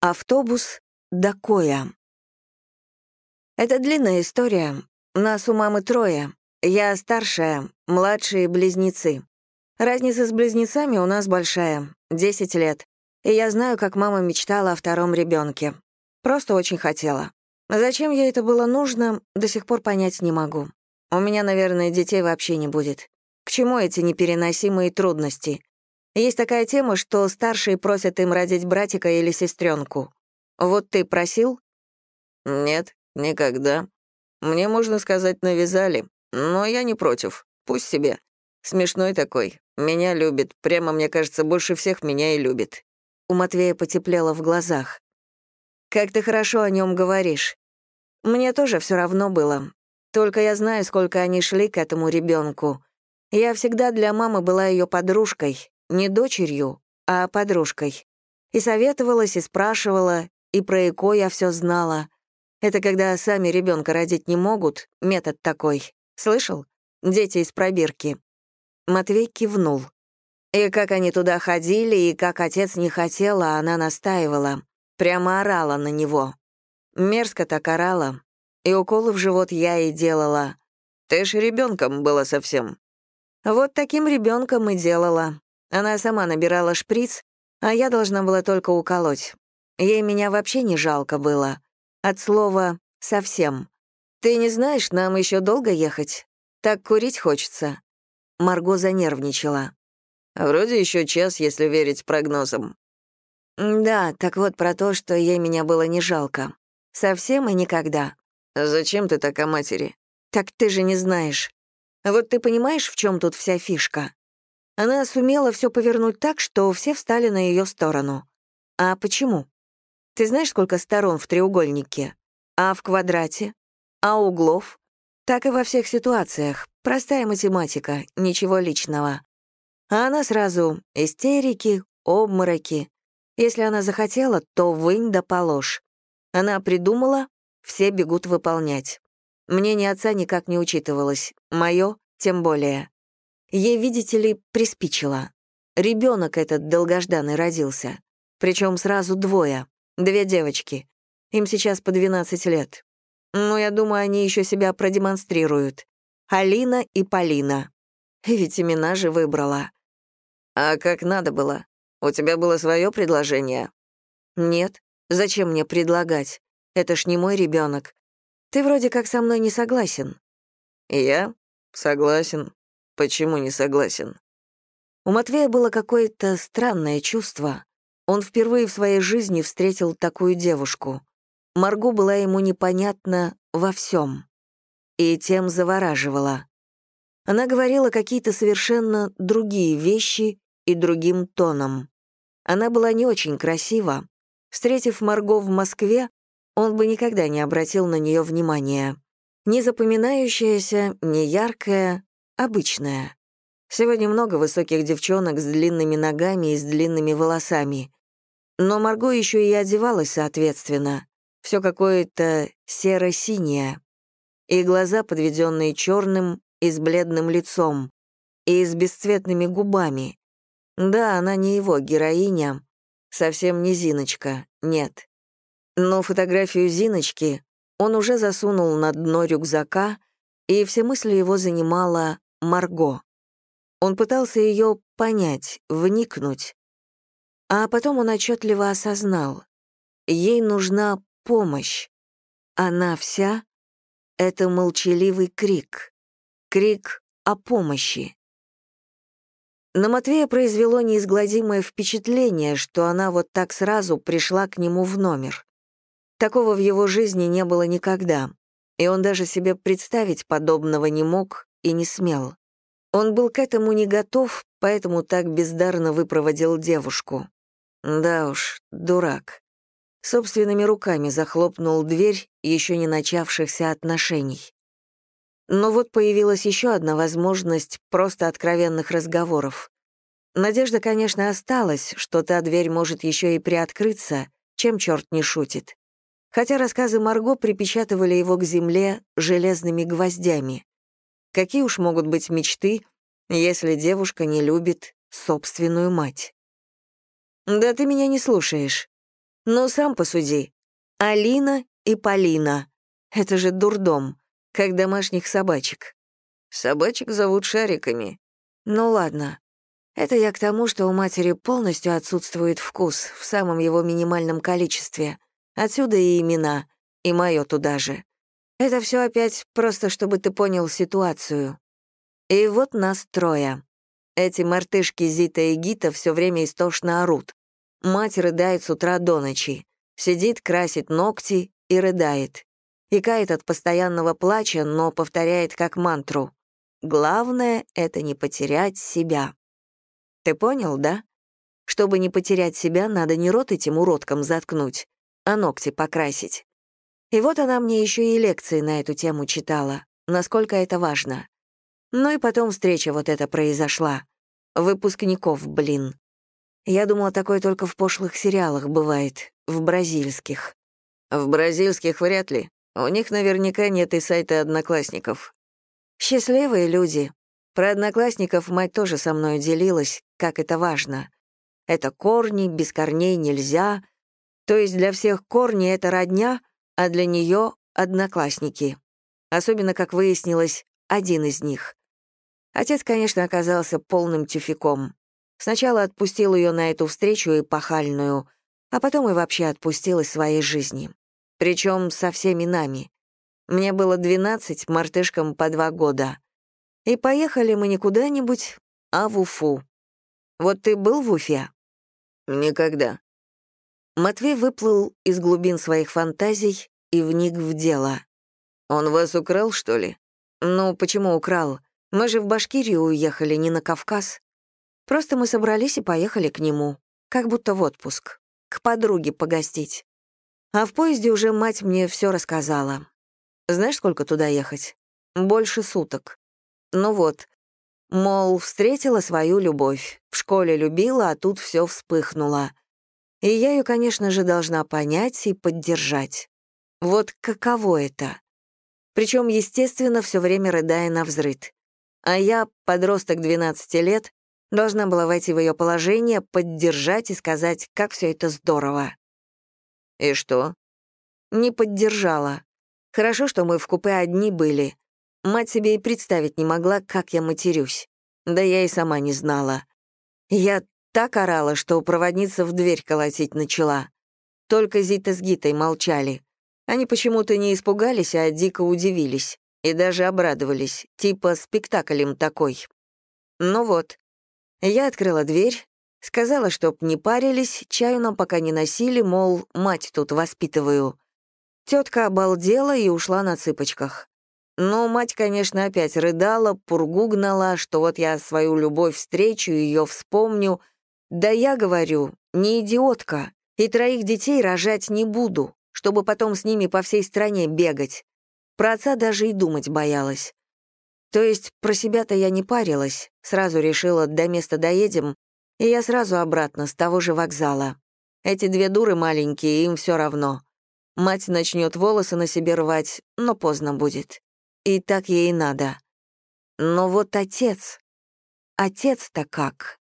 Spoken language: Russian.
Автобус до Коя. Это длинная история. Нас у мамы трое. Я старшая, младшие близнецы. Разница с близнецами у нас большая — 10 лет. И я знаю, как мама мечтала о втором ребенке. Просто очень хотела. Зачем ей это было нужно, до сих пор понять не могу. У меня, наверное, детей вообще не будет. К чему эти непереносимые трудности? Есть такая тема, что старшие просят им родить братика или сестренку. Вот ты просил? Нет, никогда. Мне, можно сказать, навязали. Но я не против. Пусть себе. Смешной такой. Меня любит. Прямо, мне кажется, больше всех меня и любит. У Матвея потеплело в глазах. Как ты хорошо о нем говоришь. Мне тоже все равно было. Только я знаю, сколько они шли к этому ребенку. Я всегда для мамы была ее подружкой, не дочерью, а подружкой. И советовалась, и спрашивала, и про ЭКО я все знала. Это когда сами ребенка родить не могут, метод такой. Слышал? Дети из пробирки. Матвей кивнул. И как они туда ходили, и как отец не хотел, а она настаивала. Прямо орала на него. Мерзко так орала. И уколы в живот я и делала. Ты ж ребенком была совсем. Вот таким ребенком и делала. Она сама набирала шприц, а я должна была только уколоть. Ей меня вообще не жалко было. От слова «совсем». «Ты не знаешь, нам еще долго ехать? Так курить хочется». Марго занервничала. «Вроде еще час, если верить прогнозам». «Да, так вот про то, что ей меня было не жалко. Совсем и никогда». «Зачем ты так о матери?» «Так ты же не знаешь. Вот ты понимаешь, в чем тут вся фишка? Она сумела все повернуть так, что все встали на ее сторону. А почему? Ты знаешь, сколько сторон в треугольнике? А в квадрате? А углов? Так и во всех ситуациях. Простая математика, ничего личного. А она сразу истерики, обмороки. Если она захотела, то вынь да положь. Она придумала, все бегут выполнять. Мнение отца никак не учитывалось, мое тем более. Ей, видите ли, приспичило. Ребенок этот долгожданный родился. Причем сразу двое, две девочки. Им сейчас по 12 лет. Но я думаю, они еще себя продемонстрируют. Алина и Полина. Ведь имена же выбрала. А как надо было? У тебя было свое предложение? Нет. Зачем мне предлагать? Это ж не мой ребенок. Ты вроде как со мной не согласен. Я? Согласен. Почему не согласен? У Матвея было какое-то странное чувство. Он впервые в своей жизни встретил такую девушку. Марго была ему непонятна во всем. И тем завораживала. Она говорила какие-то совершенно другие вещи и другим тоном. Она была не очень красива. Встретив Марго в Москве, он бы никогда не обратил на нее внимания. Не запоминающаяся, не яркая, Обычная. Сегодня много высоких девчонок с длинными ногами и с длинными волосами. Но Марго еще и одевалась соответственно. Все какое-то серо-синее. И глаза, подведенные черным и с бледным лицом, и с бесцветными губами. Да, она не его героиня, совсем не Зиночка, нет. Но фотографию Зиночки он уже засунул на дно рюкзака, и все мысли его занимала Марго. Он пытался ее понять, вникнуть. А потом он отчетливо осознал. Ей нужна помощь. Она вся — это молчаливый крик. Крик о помощи. На Матвея произвело неизгладимое впечатление, что она вот так сразу пришла к нему в номер. Такого в его жизни не было никогда, и он даже себе представить подобного не мог и не смел. Он был к этому не готов, поэтому так бездарно выпроводил девушку. Да уж, дурак. Собственными руками захлопнул дверь еще не начавшихся отношений. Но вот появилась еще одна возможность просто откровенных разговоров. Надежда, конечно, осталась, что та дверь может еще и приоткрыться, чем черт не шутит. Хотя рассказы Марго припечатывали его к земле железными гвоздями. Какие уж могут быть мечты, если девушка не любит собственную мать? «Да ты меня не слушаешь». Ну, сам посуди. Алина и Полина. Это же дурдом, как домашних собачек. Собачек зовут шариками. Ну ладно. Это я к тому, что у матери полностью отсутствует вкус в самом его минимальном количестве. Отсюда и имена, и мое туда же. Это все опять просто, чтобы ты понял ситуацию. И вот нас трое. Эти мартышки Зита и Гита все время истошно орут. Мать рыдает с утра до ночи. Сидит, красит ногти и рыдает. Икает от постоянного плача, но повторяет как мантру. Главное — это не потерять себя. Ты понял, да? Чтобы не потерять себя, надо не рот этим уродкам заткнуть, а ногти покрасить. И вот она мне еще и лекции на эту тему читала, насколько это важно. Ну и потом встреча вот эта произошла. Выпускников, блин. Я думала, такое только в пошлых сериалах бывает, в бразильских. В бразильских вряд ли. У них наверняка нет и сайта одноклассников. Счастливые люди. Про одноклассников мать тоже со мной делилась, как это важно. Это корни, без корней нельзя. То есть для всех корни — это родня, а для нее — одноклассники. Особенно, как выяснилось, один из них. Отец, конечно, оказался полным тюфяком. Сначала отпустил ее на эту встречу эпохальную, а потом и вообще отпустил из своей жизни. Причем со всеми нами. Мне было 12, мартышкам по два года. И поехали мы не куда-нибудь, а в Уфу. Вот ты был в Уфе? Никогда. Матвей выплыл из глубин своих фантазий и вник в дело. Он вас украл, что ли? Ну, почему украл? Мы же в Башкирию уехали, не на Кавказ. Просто мы собрались и поехали к нему, как будто в отпуск, к подруге погостить. А в поезде уже мать мне все рассказала. Знаешь, сколько туда ехать? Больше суток. Ну вот, мол, встретила свою любовь, в школе любила, а тут все вспыхнуло. И я ее, конечно же, должна понять и поддержать. Вот каково это? Причем, естественно, все время рыдая на взрыд. А я, подросток 12 лет, должна была войти в ее положение, поддержать и сказать, как все это здорово. И что? Не поддержала. Хорошо, что мы в купе одни были. Мать себе и представить не могла, как я матерюсь. Да я и сама не знала. Я так орала, что проводница в дверь колотить начала. Только Зита с Гитой молчали. Они почему-то не испугались, а дико удивились и даже обрадовались, типа спектакль им такой. Ну вот, я открыла дверь, сказала, чтоб не парились, чаю нам пока не носили, мол, мать тут воспитываю. Тетка обалдела и ушла на цыпочках. Но мать, конечно, опять рыдала, пургу гнала, что вот я свою любовь встречу, ее вспомню. Да я говорю, не идиотка, и троих детей рожать не буду, чтобы потом с ними по всей стране бегать. Про отца даже и думать боялась. То есть про себя-то я не парилась, сразу решила, до места доедем, и я сразу обратно, с того же вокзала. Эти две дуры маленькие, им все равно. Мать начнет волосы на себе рвать, но поздно будет. И так ей надо. Но вот отец... Отец-то как?